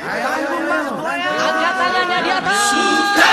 Angkat tangannya di atas. ayo